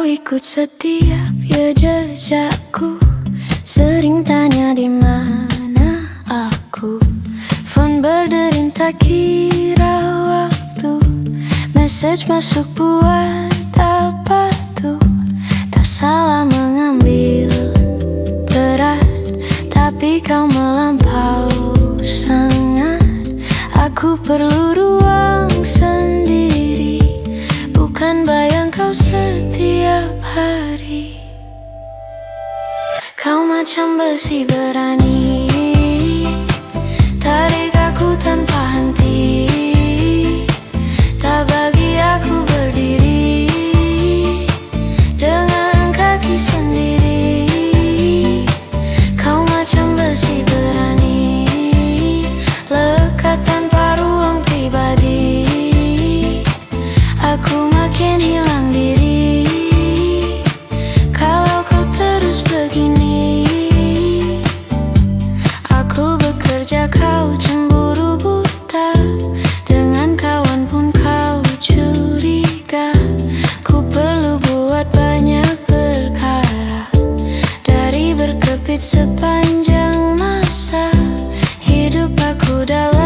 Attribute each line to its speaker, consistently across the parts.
Speaker 1: Kau ikut setiap ya jejakku. Sering tanya di mana aku. Phone berdering tak kira waktu. Message masuk buat apa tuh? Tak salah mengambil berat Tapi kau melampau sangat. Aku perlu ruang sendiri Bukan bayang kau setiap hari. Kau macam besi berani bekerja kau cemburu buta Dengan kawan pun kau curiga. Ku perlu buat banyak perkara. Dari berkepit sepanjang masa Hidup aku dalam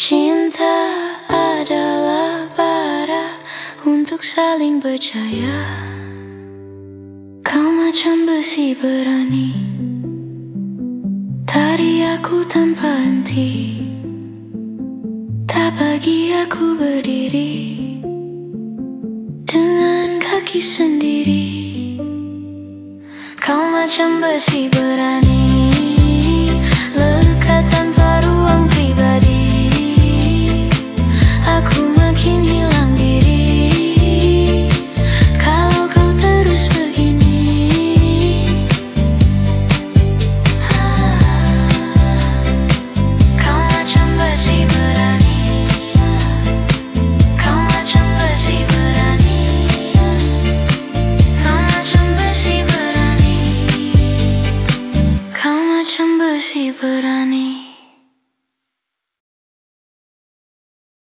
Speaker 1: Cinta adalah bara Untuk saling percaya. Kau macam besi berani Tarik aku tanpa henti. Tak bagi aku berdiri Dengan kaki sendiri. Kau macam besi berani she but I need